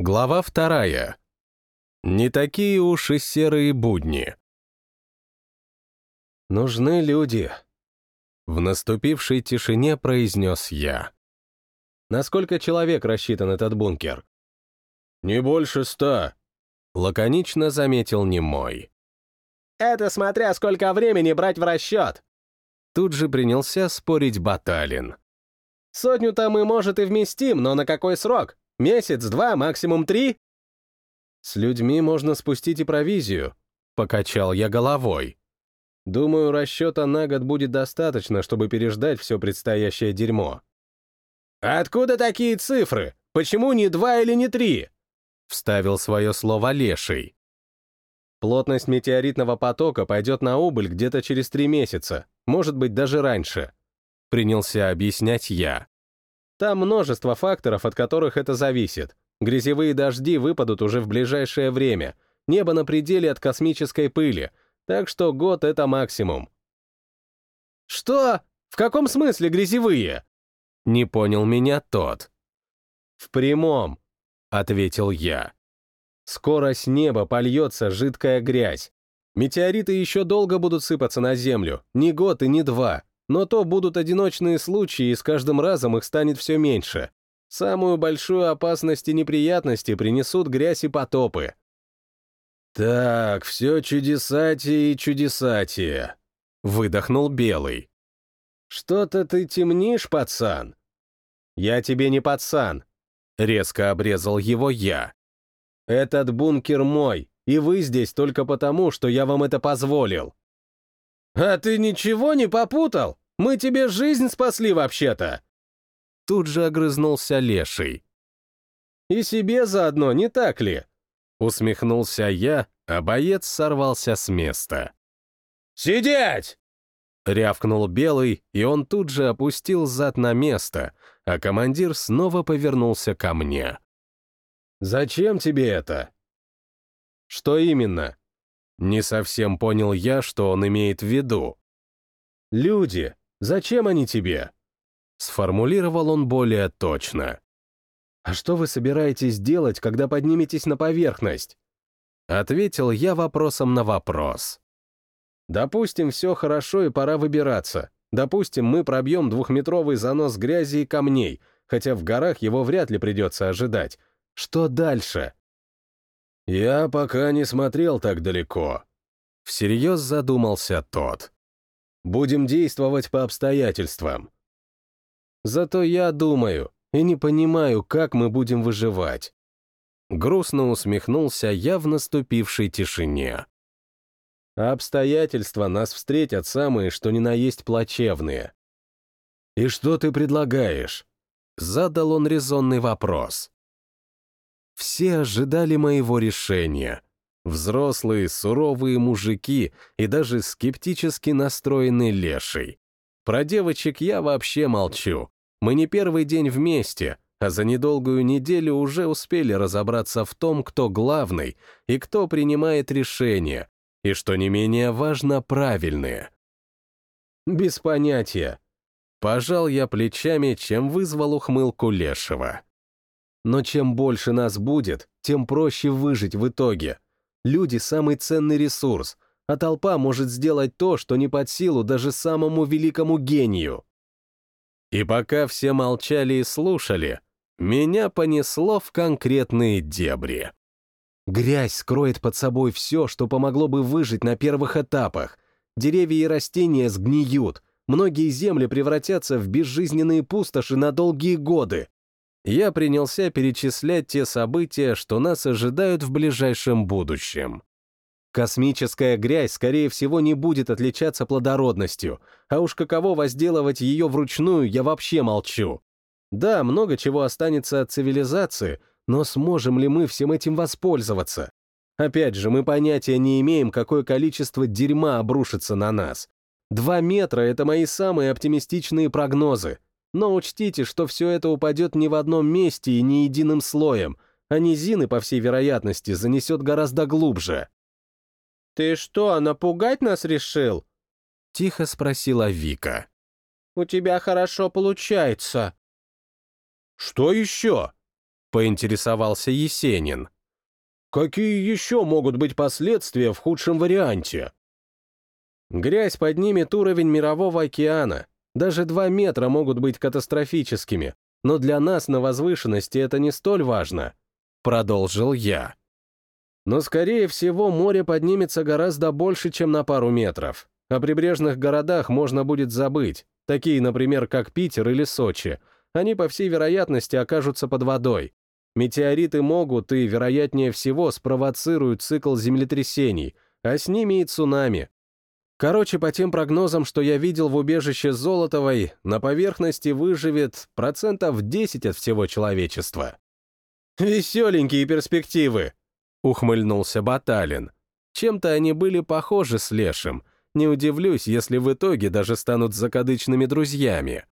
Глава вторая. Не такие уж и серые будни. «Нужны люди», — в наступившей тишине произнес я. «На сколько человек рассчитан этот бункер?» «Не больше ста», — лаконично заметил немой. «Это смотря сколько времени брать в расчет!» Тут же принялся спорить Баталин. «Сотню-то мы, может, и вместим, но на какой срок? Месяц, два, максимум три?» «С людьми можно спустить и провизию», — покачал я головой. «Думаю, расчета на год будет достаточно, чтобы переждать все предстоящее дерьмо». «Откуда такие цифры? Почему не два или не три?» — вставил свое слово Леший. Плотность метеоритного потока пойдет на убыль где-то через три месяца, может быть, даже раньше. Принялся объяснять я. Там множество факторов, от которых это зависит. Грязевые дожди выпадут уже в ближайшее время, небо на пределе от космической пыли, так что год — это максимум. «Что? В каком смысле грязевые?» Не понял меня тот. «В прямом», — ответил я. Скоро с неба польется жидкая грязь. Метеориты еще долго будут сыпаться на Землю, не год и не два, но то будут одиночные случаи, и с каждым разом их станет все меньше. Самую большую опасность и неприятности принесут грязь и потопы. «Так, все чудесатие и чудесатие», — выдохнул Белый. «Что-то ты темнишь, пацан?» «Я тебе не пацан», — резко обрезал его я. Этот бункер мой, и вы здесь только потому, что я вам это позволил. А ты ничего не попутал? Мы тебе жизнь спасли вообще-то. Тут же огрызнулся Леший. И себе заодно, не так ли? Усмехнулся я, а боец сорвался с места. «Сидеть!» Рявкнул Белый, и он тут же опустил зад на место, а командир снова повернулся ко мне. «Зачем тебе это?» «Что именно?» Не совсем понял я, что он имеет в виду. «Люди, зачем они тебе?» Сформулировал он более точно. «А что вы собираетесь делать, когда подниметесь на поверхность?» Ответил я вопросом на вопрос. «Допустим, все хорошо и пора выбираться. Допустим, мы пробьем двухметровый занос грязи и камней, хотя в горах его вряд ли придется ожидать. Что дальше? Я пока не смотрел так далеко. Всерьез задумался тот. Будем действовать по обстоятельствам. Зато я думаю и не понимаю, как мы будем выживать. Грустно усмехнулся я в наступившей тишине. Обстоятельства нас встретят самые, что ни на есть плачевные. «И что ты предлагаешь?» Задал он резонный вопрос. Все ожидали моего решения. Взрослые, суровые мужики и даже скептически настроенный леший. Про девочек я вообще молчу. Мы не первый день вместе, а за недолгую неделю уже успели разобраться в том, кто главный и кто принимает решения, и, что не менее важно, правильные. Без понятия. Пожал я плечами, чем вызвал ухмылку Лешего. Но чем больше нас будет, тем проще выжить в итоге. Люди — самый ценный ресурс, а толпа может сделать то, что не под силу даже самому великому гению. И пока все молчали и слушали, меня понесло в конкретные дебри. Грязь скроет под собой все, что помогло бы выжить на первых этапах. Деревья и растения сгниют, многие земли превратятся в безжизненные пустоши на долгие годы я принялся перечислять те события, что нас ожидают в ближайшем будущем. Космическая грязь, скорее всего, не будет отличаться плодородностью, а уж каково возделывать ее вручную, я вообще молчу. Да, много чего останется от цивилизации, но сможем ли мы всем этим воспользоваться? Опять же, мы понятия не имеем, какое количество дерьма обрушится на нас. Два метра — это мои самые оптимистичные прогнозы, но учтите, что все это упадет не в одном месте и не единым слоем, а низины, по всей вероятности, занесет гораздо глубже. «Ты что, напугать нас решил?» — тихо спросила Вика. «У тебя хорошо получается». «Что еще?» — поинтересовался Есенин. «Какие еще могут быть последствия в худшем варианте?» Грязь поднимет уровень мирового океана. Даже два метра могут быть катастрофическими, но для нас на возвышенности это не столь важно», — продолжил я. «Но, скорее всего, море поднимется гораздо больше, чем на пару метров. О прибрежных городах можно будет забыть, такие, например, как Питер или Сочи. Они, по всей вероятности, окажутся под водой. Метеориты могут и, вероятнее всего, спровоцируют цикл землетрясений, а с ними и цунами. Короче, по тем прогнозам, что я видел в убежище Золотовой, на поверхности выживет процентов 10 от всего человечества. «Веселенькие перспективы!» — ухмыльнулся Баталин. Чем-то они были похожи с Лешим — не удивлюсь, если в итоге даже станут закадычными друзьями.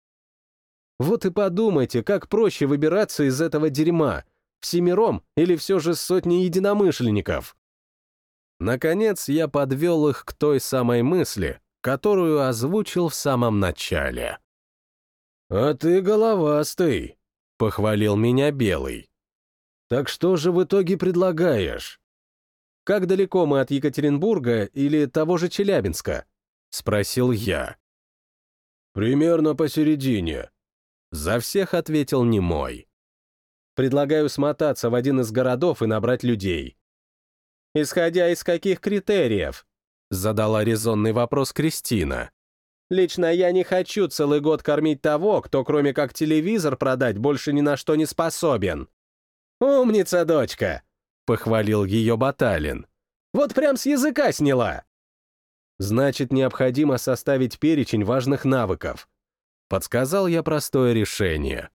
Вот и подумайте, как проще выбираться из этого дерьма, всемиром или все же с сотней единомышленников. Наконец я подвел их к той самой мысли, которую озвучил в самом начале. «А ты головастый», — похвалил меня Белый. «Так что же в итоге предлагаешь?» Как далеко мы от Екатеринбурга или того же Челябинска?» — спросил я. «Примерно посередине», — за всех ответил немой. «Предлагаю смотаться в один из городов и набрать людей». «Исходя из каких критериев?» — задала резонный вопрос Кристина. «Лично я не хочу целый год кормить того, кто кроме как телевизор продать больше ни на что не способен». «Умница, дочка!» — похвалил ее Баталин. «Вот прям с языка сняла!» «Значит, необходимо составить перечень важных навыков». Подсказал я простое решение.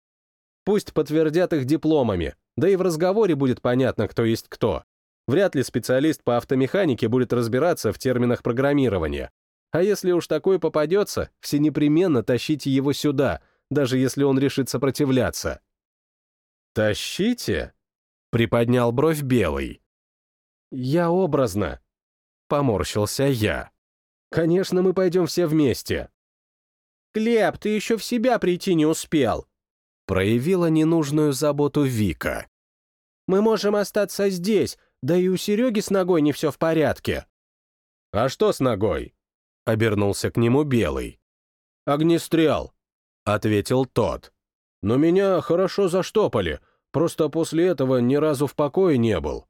Пусть подтвердят их дипломами, да и в разговоре будет понятно, кто есть кто. Вряд ли специалист по автомеханике будет разбираться в терминах программирования. А если уж такой попадется, все непременно тащите его сюда, даже если он решит сопротивляться. «Тащите?» Приподнял бровь белый. «Я образно», — поморщился я. «Конечно, мы пойдем все вместе». «Глеб, ты еще в себя прийти не успел», — проявила ненужную заботу Вика. «Мы можем остаться здесь, да и у Сереги с ногой не все в порядке». «А что с ногой?» — обернулся к нему Белый. «Огнестрел», — ответил тот. «Но меня хорошо заштопали, Просто после этого ни разу в покое не был».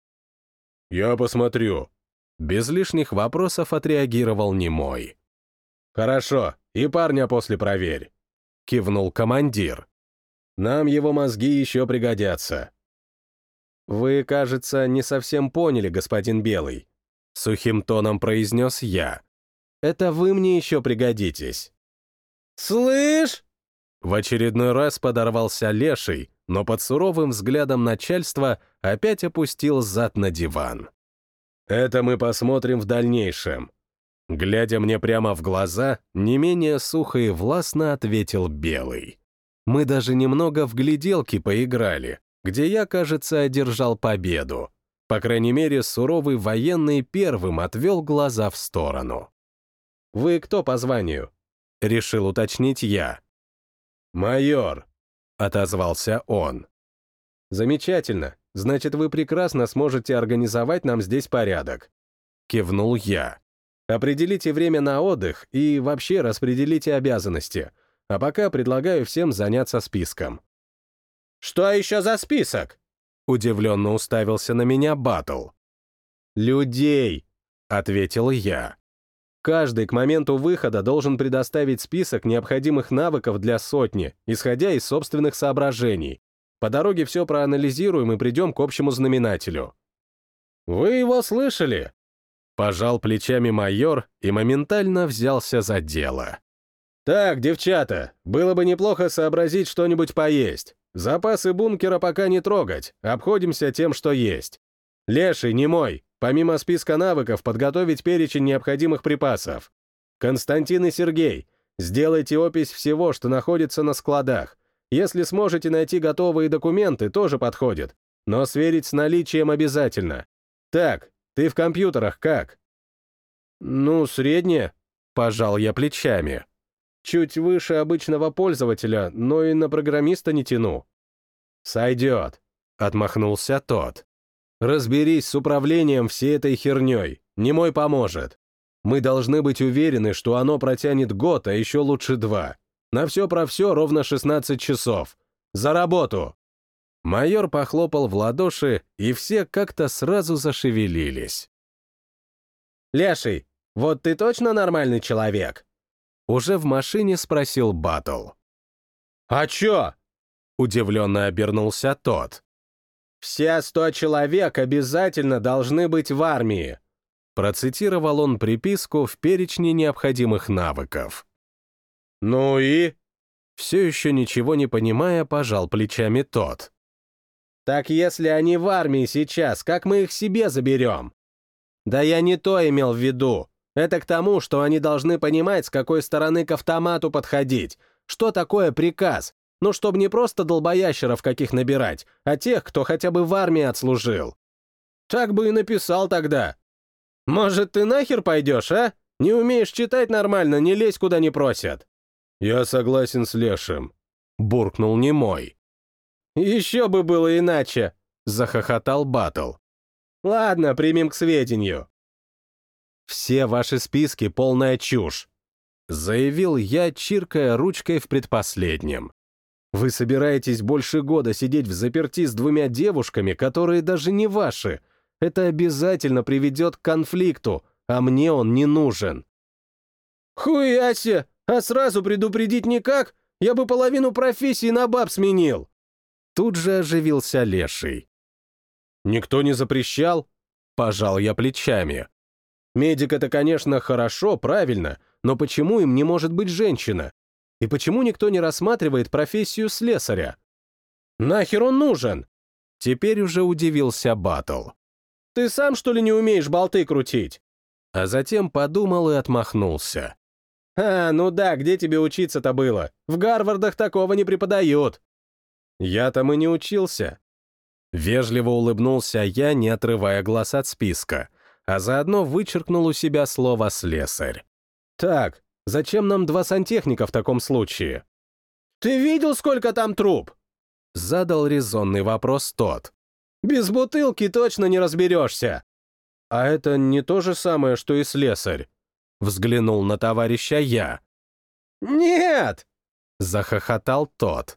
«Я посмотрю». Без лишних вопросов отреагировал немой. «Хорошо, и парня после проверь», — кивнул командир. «Нам его мозги еще пригодятся». «Вы, кажется, не совсем поняли, господин Белый», — сухим тоном произнес я. «Это вы мне еще пригодитесь». «Слышь!» В очередной раз подорвался леший, но под суровым взглядом начальства опять опустил зад на диван. «Это мы посмотрим в дальнейшем». Глядя мне прямо в глаза, не менее сухо и властно ответил Белый. Мы даже немного в гляделки поиграли, где я, кажется, одержал победу. По крайней мере, суровый военный первым отвел глаза в сторону. «Вы кто по званию?» — решил уточнить я. «Майор», — отозвался он. «Замечательно. Значит, вы прекрасно сможете организовать нам здесь порядок». Кивнул я. «Определите время на отдых и вообще распределите обязанности. А пока предлагаю всем заняться списком». «Что еще за список?» Удивленно уставился на меня Батл. «Людей», — ответил я. Каждый к моменту выхода должен предоставить список необходимых навыков для сотни, исходя из собственных соображений. По дороге все проанализируем и придем к общему знаменателю. «Вы его слышали?» Пожал плечами майор и моментально взялся за дело. «Так, девчата, было бы неплохо сообразить что-нибудь поесть. Запасы бункера пока не трогать, обходимся тем, что есть. Леший, не мой, Помимо списка навыков, подготовить перечень необходимых припасов. Константин и Сергей, сделайте опись всего, что находится на складах. Если сможете найти готовые документы, тоже подходит. Но сверить с наличием обязательно. Так, ты в компьютерах как? Ну, среднее. Пожал я плечами. Чуть выше обычного пользователя, но и на программиста не тяну. Сойдет. — отмахнулся тот. «Разберись с управлением всей этой херней, не мой поможет. Мы должны быть уверены, что оно протянет год, а еще лучше два. На все про все ровно 16 часов. За работу!» Майор похлопал в ладоши, и все как-то сразу зашевелились. «Леший, вот ты точно нормальный человек?» Уже в машине спросил Батл. «А чё?» — удивленно обернулся тот. «Все сто человек обязательно должны быть в армии», процитировал он приписку в перечне необходимых навыков. «Ну и?» Все еще ничего не понимая, пожал плечами тот. «Так если они в армии сейчас, как мы их себе заберем?» «Да я не то имел в виду. Это к тому, что они должны понимать, с какой стороны к автомату подходить, что такое приказ, ну, чтобы не просто долбоящеров каких набирать, а тех, кто хотя бы в армии отслужил. Так бы и написал тогда. Может, ты нахер пойдешь, а? Не умеешь читать нормально, не лезь, куда не просят. Я согласен с Лешим. Буркнул немой. Еще бы было иначе, захохотал Батл. Ладно, примем к сведению. «Все ваши списки — полная чушь», — заявил я, чиркая ручкой в предпоследнем. «Вы собираетесь больше года сидеть в заперти с двумя девушками, которые даже не ваши. Это обязательно приведет к конфликту, а мне он не нужен». «Хуясе! А сразу предупредить никак? Я бы половину профессии на баб сменил!» Тут же оживился Леший. «Никто не запрещал?» Пожал я плечами. Медик — это, конечно, хорошо, правильно, но почему им не может быть женщина? И почему никто не рассматривает профессию слесаря? Нахер он нужен? Теперь уже удивился Батл. Ты сам, что ли, не умеешь болты крутить? А затем подумал и отмахнулся. А, ну да, где тебе учиться-то было? В Гарвардах такого не преподают. Я там и не учился. Вежливо улыбнулся я, не отрывая глаз от списка а заодно вычеркнул у себя слово «слесарь». «Так, зачем нам два сантехника в таком случае?» «Ты видел, сколько там труб?» Задал резонный вопрос тот. «Без бутылки точно не разберешься!» «А это не то же самое, что и слесарь?» Взглянул на товарища я. «Нет!» — захохотал тот.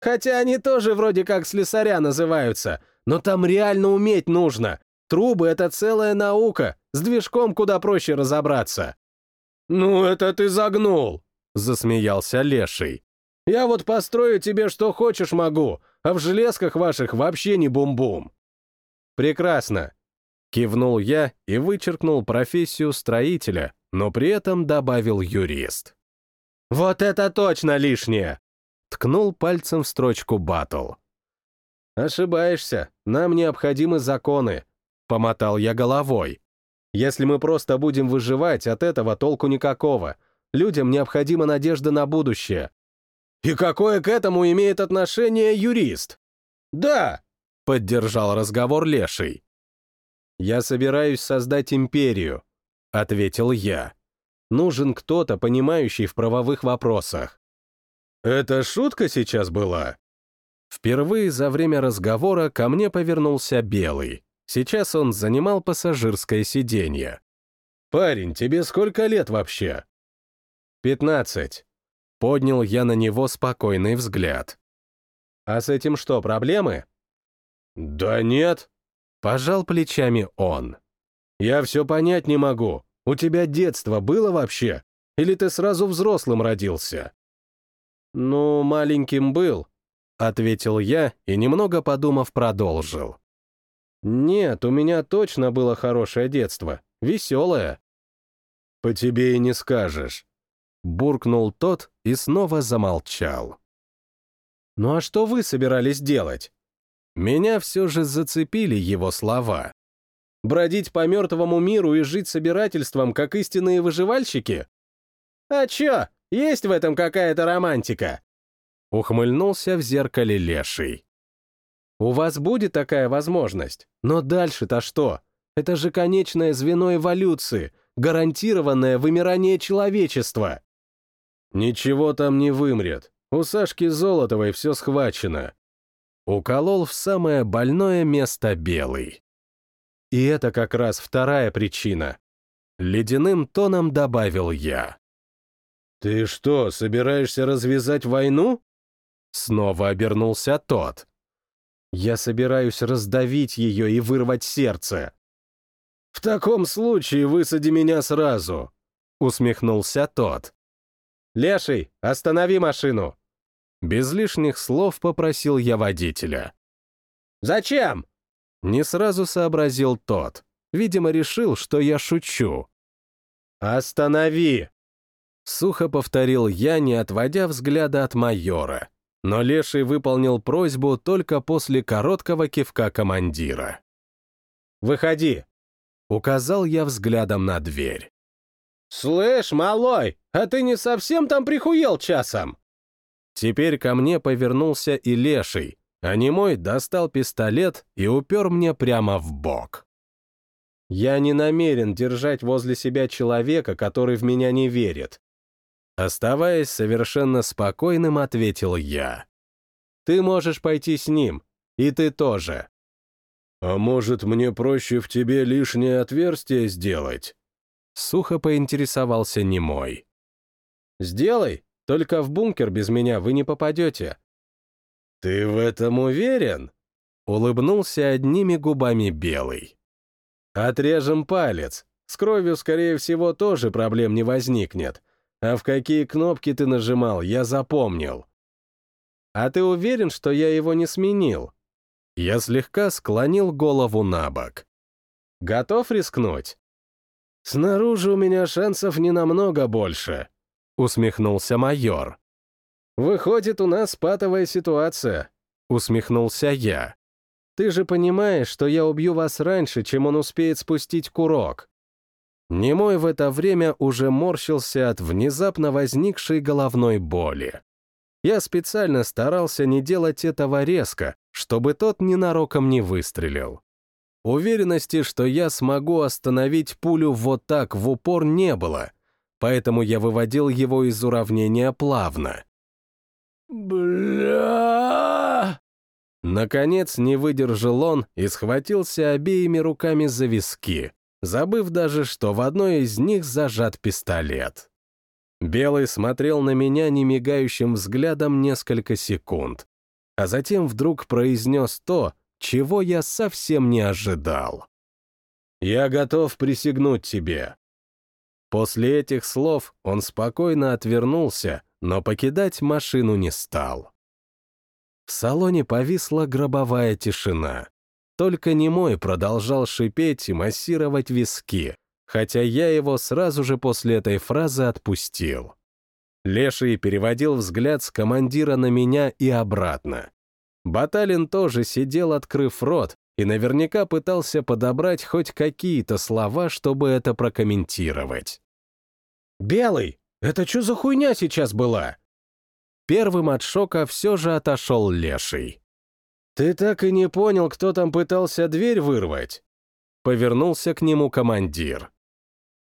«Хотя они тоже вроде как слесаря называются, но там реально уметь нужно. Трубы — это целая наука, с движком куда проще разобраться. «Ну, это ты загнул!» — засмеялся Леший. «Я вот построю тебе что хочешь могу, а в железках ваших вообще не бум-бум». «Прекрасно!» — кивнул я и вычеркнул профессию строителя, но при этом добавил юрист. «Вот это точно лишнее!» — ткнул пальцем в строчку «Батл». «Ошибаешься, нам необходимы законы, Помотал я головой. Если мы просто будем выживать, от этого толку никакого. Людям необходима надежда на будущее. И какое к этому имеет отношение юрист? Да, поддержал разговор Леший. Я собираюсь создать империю, ответил я. Нужен кто-то, понимающий в правовых вопросах. Это шутка сейчас была? Впервые за время разговора ко мне повернулся Белый. Сейчас он занимал пассажирское сиденье. «Парень, тебе сколько лет вообще?» «Пятнадцать». Поднял я на него спокойный взгляд. «А с этим что, проблемы?» «Да нет», — пожал плечами он. «Я все понять не могу. У тебя детство было вообще? Или ты сразу взрослым родился?» «Ну, маленьким был», — ответил я и, немного подумав, продолжил. «Нет, у меня точно было хорошее детство, веселое». «По тебе и не скажешь», — буркнул тот и снова замолчал. «Ну а что вы собирались делать?» Меня все же зацепили его слова. «Бродить по мертвому миру и жить собирательством, как истинные выживальщики?» «А чё, есть в этом какая-то романтика?» Ухмыльнулся в зеркале леший. У вас будет такая возможность, но дальше-то что? Это же конечное звено эволюции, гарантированное вымирание человечества. Ничего там не вымрет. У Сашки Золотовой все схвачено. уколол в самое больное место белый. И это как раз вторая причина. Ледяным тоном добавил я. «Ты что, собираешься развязать войну?» Снова обернулся тот. «Я собираюсь раздавить ее и вырвать сердце». «В таком случае высади меня сразу», — усмехнулся тот. «Леший, останови машину!» Без лишних слов попросил я водителя. «Зачем?» Не сразу сообразил тот. Видимо, решил, что я шучу. «Останови!» Сухо повторил я, не отводя взгляда от майора. Но Леший выполнил просьбу только после короткого кивка командира. «Выходи!» Указал я взглядом на дверь. «Слышь, малой, а ты не совсем там прихуел часом?» Теперь ко мне повернулся и Леший, а немой достал пистолет и упер мне прямо в бок. «Я не намерен держать возле себя человека, который в меня не верит», Оставаясь совершенно спокойным, ответил я. «Ты можешь пойти с ним, и ты тоже». «А может, мне проще в тебе лишнее отверстие сделать?» Сухо поинтересовался немой. «Сделай, только в бункер без меня вы не попадете». «Ты в этом уверен?» Улыбнулся одними губами белый. «Отрежем палец. С кровью, скорее всего, тоже проблем не возникнет. А в какие кнопки ты нажимал, я запомнил. А ты уверен, что я его не сменил? Я слегка склонил голову на бок. Готов рискнуть? Снаружи у меня шансов не намного больше, усмехнулся майор. Выходит, у нас патовая ситуация, усмехнулся я. Ты же понимаешь, что я убью вас раньше, чем он успеет спустить курок. Немой в это время уже морщился от внезапно возникшей головной боли. Я специально старался не делать этого резко, чтобы тот ненароком не выстрелил. Уверенности, что я смогу остановить пулю вот так в упор не было, поэтому я выводил его из уравнения плавно. «Бля!» Наконец не выдержал он и схватился обеими руками за виски забыв даже, что в одной из них зажат пистолет. Белый смотрел на меня немигающим взглядом несколько секунд, а затем вдруг произнес то, чего я совсем не ожидал. «Я готов присягнуть тебе». После этих слов он спокойно отвернулся, но покидать машину не стал. В салоне повисла гробовая тишина. Только немой продолжал шипеть и массировать виски, хотя я его сразу же после этой фразы отпустил. Леший переводил взгляд с командира на меня и обратно. Баталин тоже сидел, открыв рот, и наверняка пытался подобрать хоть какие-то слова, чтобы это прокомментировать. «Белый, это что за хуйня сейчас была?» Первым от шока все же отошел Леший. «Ты так и не понял, кто там пытался дверь вырвать?» Повернулся к нему командир.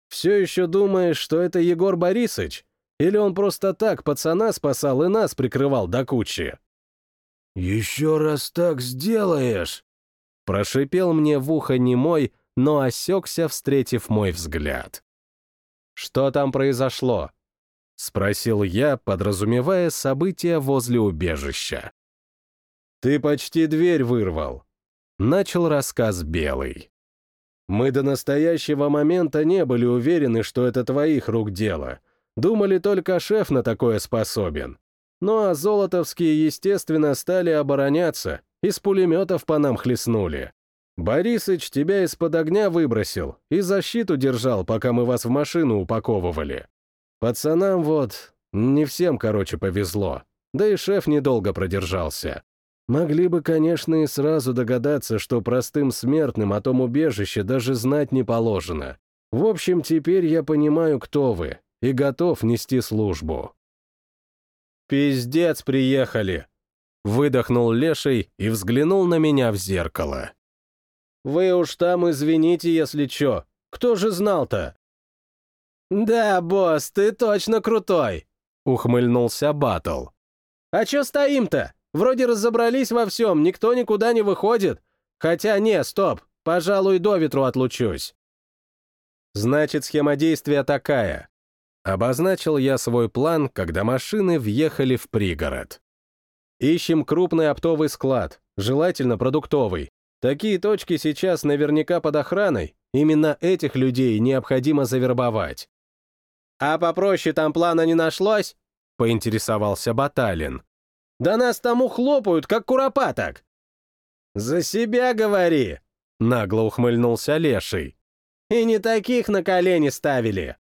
«Все еще думаешь, что это Егор Борисович? Или он просто так пацана спасал и нас прикрывал до кучи?» «Еще раз так сделаешь!» Прошипел мне в ухо немой, но осекся, встретив мой взгляд. «Что там произошло?» — спросил я, подразумевая события возле убежища. «Ты почти дверь вырвал», — начал рассказ Белый. «Мы до настоящего момента не были уверены, что это твоих рук дело. Думали, только шеф на такое способен. Ну а золотовские, естественно, стали обороняться, из пулеметов по нам хлестнули. Борисыч тебя из-под огня выбросил и защиту держал, пока мы вас в машину упаковывали. Пацанам вот, не всем, короче, повезло. Да и шеф недолго продержался. Могли бы, конечно, и сразу догадаться, что простым смертным о том убежище даже знать не положено. В общем, теперь я понимаю, кто вы, и готов нести службу. «Пиздец, приехали!» Выдохнул Леший и взглянул на меня в зеркало. «Вы уж там извините, если чё. Кто же знал-то?» «Да, босс, ты точно крутой!» — ухмыльнулся Батл. «А чё стоим-то? Вроде разобрались во всем, никто никуда не выходит. Хотя не, стоп, пожалуй, до ветру отлучусь. Значит, схема действия такая. Обозначил я свой план, когда машины въехали в пригород. Ищем крупный оптовый склад, желательно продуктовый. Такие точки сейчас наверняка под охраной, именно этих людей необходимо завербовать. «А попроще там плана не нашлось?» — поинтересовался Баталин. «Да нас там ухлопают, как куропаток!» «За себя говори!» — нагло ухмыльнулся Леший. «И не таких на колени ставили!»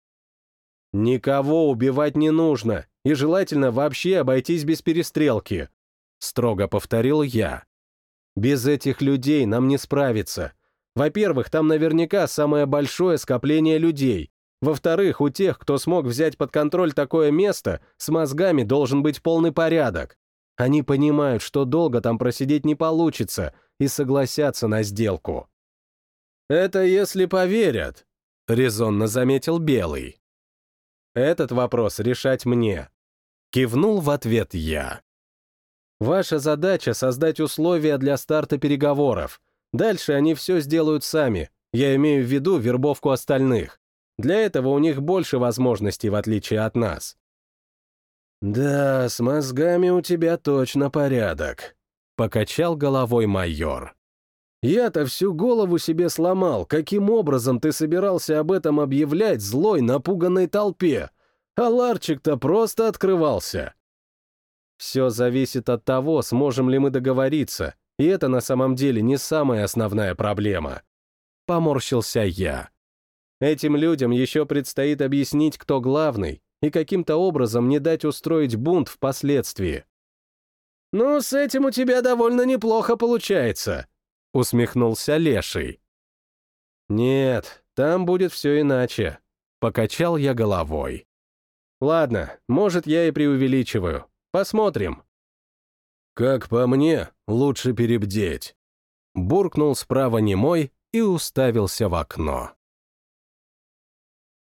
«Никого убивать не нужно, и желательно вообще обойтись без перестрелки», — строго повторил я. «Без этих людей нам не справиться. Во-первых, там наверняка самое большое скопление людей, во-вторых, у тех, кто смог взять под контроль такое место, с мозгами должен быть полный порядок. Они понимают, что долго там просидеть не получится, и согласятся на сделку. «Это если поверят», — резонно заметил Белый. «Этот вопрос решать мне», — кивнул в ответ я. «Ваша задача — создать условия для старта переговоров. Дальше они все сделают сами, я имею в виду вербовку остальных. Для этого у них больше возможностей, в отличие от нас. «Да, с мозгами у тебя точно порядок», — покачал головой майор. «Я-то всю голову себе сломал, каким образом ты собирался об этом объявлять злой, напуганной толпе, а Ларчик-то просто открывался». «Все зависит от того, сможем ли мы договориться, и это на самом деле не самая основная проблема». Поморщился я. Этим людям еще предстоит объяснить, кто главный, и каким-то образом не дать устроить бунт впоследствии. «Ну, с этим у тебя довольно неплохо получается», — усмехнулся Леший. «Нет, там будет все иначе», — покачал я головой. «Ладно, может, я и преувеличиваю. Посмотрим». «Как по мне, лучше перебдеть», — буркнул справа немой и уставился в окно.